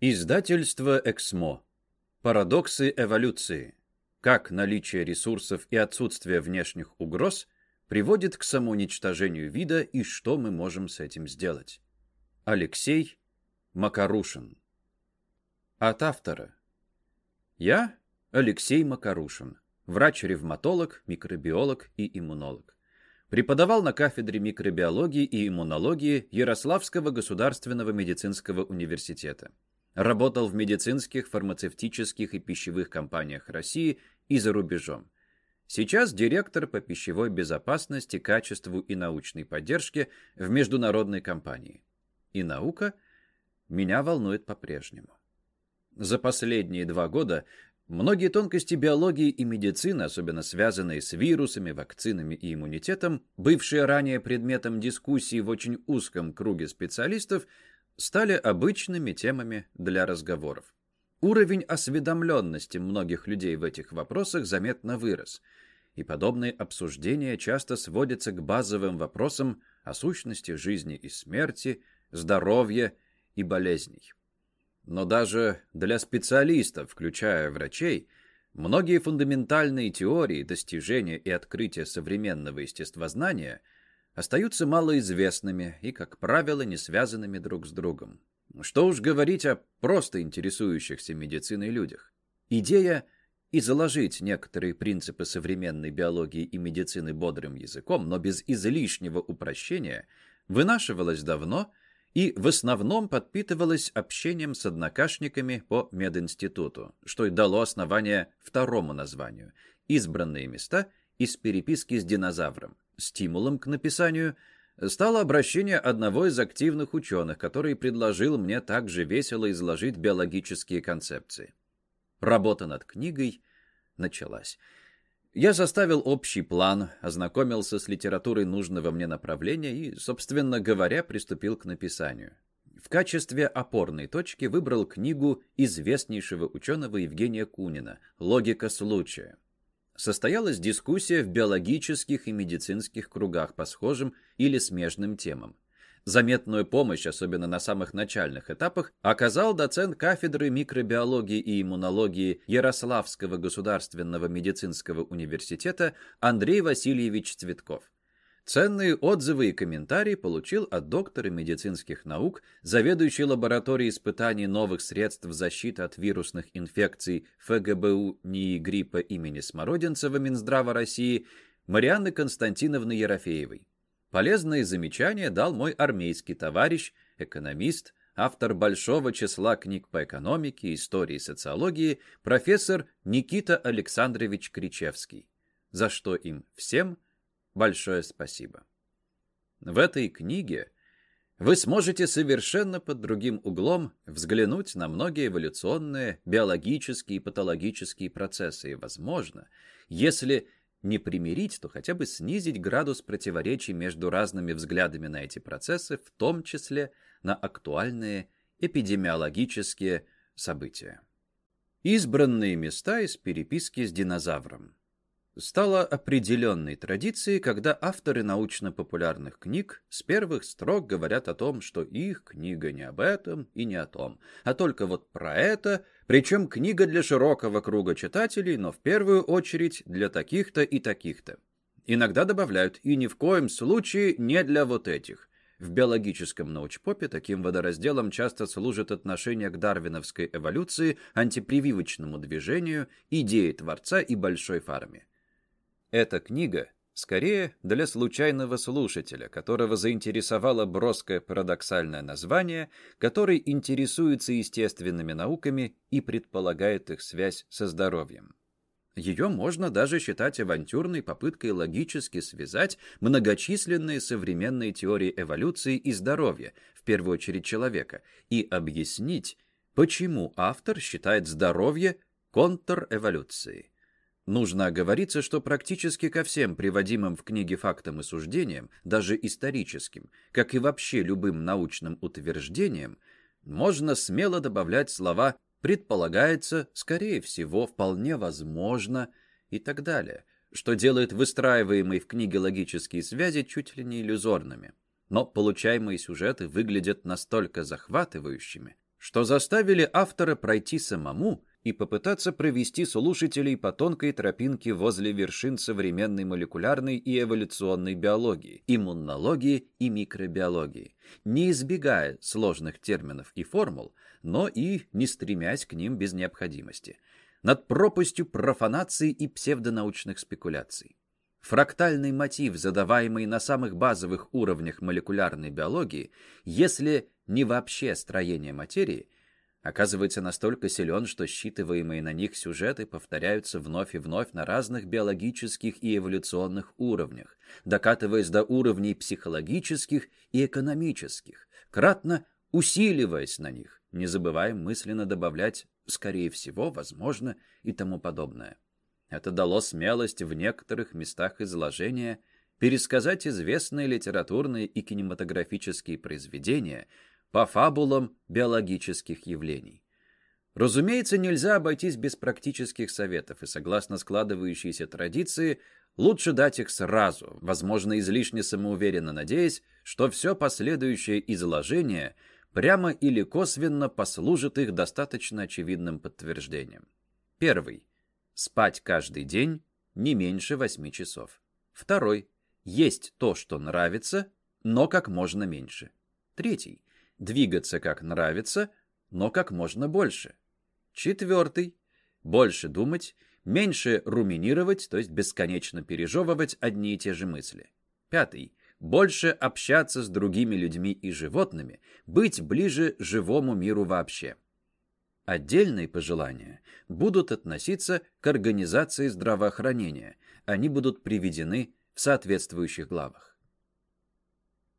Издательство «Эксмо». Парадоксы эволюции. Как наличие ресурсов и отсутствие внешних угроз приводит к самоуничтожению вида и что мы можем с этим сделать. Алексей Макарушин. От автора. Я Алексей Макарушин, врач-ревматолог, микробиолог и иммунолог. Преподавал на кафедре микробиологии и иммунологии Ярославского государственного медицинского университета. Работал в медицинских, фармацевтических и пищевых компаниях России и за рубежом. Сейчас директор по пищевой безопасности, качеству и научной поддержке в международной компании. И наука меня волнует по-прежнему. За последние два года многие тонкости биологии и медицины, особенно связанные с вирусами, вакцинами и иммунитетом, бывшие ранее предметом дискуссии в очень узком круге специалистов, стали обычными темами для разговоров. Уровень осведомленности многих людей в этих вопросах заметно вырос, и подобные обсуждения часто сводятся к базовым вопросам о сущности жизни и смерти, здоровья и болезней. Но даже для специалистов, включая врачей, многие фундаментальные теории, достижения и открытия современного естествознания – остаются малоизвестными и, как правило, не связанными друг с другом. Что уж говорить о просто интересующихся медициной людях. Идея и заложить некоторые принципы современной биологии и медицины бодрым языком, но без излишнего упрощения, вынашивалась давно и в основном подпитывалась общением с однокашниками по мединституту, что и дало основание второму названию «Избранные места» из переписки с динозавром. Стимулом к написанию стало обращение одного из активных ученых, который предложил мне также весело изложить биологические концепции. Работа над книгой началась. Я составил общий план, ознакомился с литературой нужного мне направления и, собственно говоря, приступил к написанию. В качестве опорной точки выбрал книгу известнейшего ученого Евгения Кунина «Логика случая» состоялась дискуссия в биологических и медицинских кругах по схожим или смежным темам. Заметную помощь, особенно на самых начальных этапах, оказал доцент кафедры микробиологии и иммунологии Ярославского государственного медицинского университета Андрей Васильевич Цветков. Ценные отзывы и комментарии получил от доктора медицинских наук, заведующей лабораторией испытаний новых средств защиты от вирусных инфекций ФГБУ НИИ гриппа имени Смородинцева Минздрава России Марианны Константиновны Ерофеевой. Полезные замечания дал мой армейский товарищ, экономист, автор большого числа книг по экономике, истории и социологии, профессор Никита Александрович Кричевский, за что им всем – большое спасибо. В этой книге вы сможете совершенно под другим углом взглянуть на многие эволюционные, биологические и патологические процессы и, возможно, если не примирить, то хотя бы снизить градус противоречий между разными взглядами на эти процессы, в том числе на актуальные эпидемиологические события. Избранные места из переписки с динозавром стало определенной традицией, когда авторы научно-популярных книг с первых строк говорят о том, что их книга не об этом и не о том, а только вот про это, причем книга для широкого круга читателей, но в первую очередь для таких-то и таких-то. Иногда добавляют «и ни в коем случае не для вот этих». В биологическом научпопе таким водоразделом часто служит отношение к дарвиновской эволюции, антипрививочному движению, идее Творца и большой фарме. Эта книга скорее для случайного слушателя, которого заинтересовало броское парадоксальное название, который интересуется естественными науками и предполагает их связь со здоровьем. Ее можно даже считать авантюрной попыткой логически связать многочисленные современные теории эволюции и здоровья, в первую очередь человека, и объяснить, почему автор считает здоровье контрэволюцией. Нужно оговориться, что практически ко всем приводимым в книге фактам и суждениям, даже историческим, как и вообще любым научным утверждениям, можно смело добавлять слова «предполагается», «скорее всего», «вполне возможно» и так далее, что делает выстраиваемые в книге логические связи чуть ли не иллюзорными. Но получаемые сюжеты выглядят настолько захватывающими, что заставили автора пройти самому и попытаться провести слушателей по тонкой тропинке возле вершин современной молекулярной и эволюционной биологии, иммунологии и микробиологии, не избегая сложных терминов и формул, но и не стремясь к ним без необходимости, над пропастью профанации и псевдонаучных спекуляций. Фрактальный мотив, задаваемый на самых базовых уровнях молекулярной биологии, если не вообще строение материи, оказывается настолько силен, что считываемые на них сюжеты повторяются вновь и вновь на разных биологических и эволюционных уровнях, докатываясь до уровней психологических и экономических, кратно усиливаясь на них, не забывая мысленно добавлять «скорее всего», «возможно» и тому подобное. Это дало смелость в некоторых местах изложения пересказать известные литературные и кинематографические произведения – по фабулам биологических явлений. Разумеется, нельзя обойтись без практических советов, и согласно складывающейся традиции, лучше дать их сразу, возможно, излишне самоуверенно надеясь, что все последующее изложение прямо или косвенно послужит их достаточно очевидным подтверждением. Первый. Спать каждый день не меньше 8 часов. Второй. Есть то, что нравится, но как можно меньше. Третий двигаться как нравится, но как можно больше. Четвертый. Больше думать, меньше руминировать, то есть бесконечно пережевывать одни и те же мысли. Пятый. Больше общаться с другими людьми и животными, быть ближе живому миру вообще. Отдельные пожелания будут относиться к организации здравоохранения. Они будут приведены в соответствующих главах.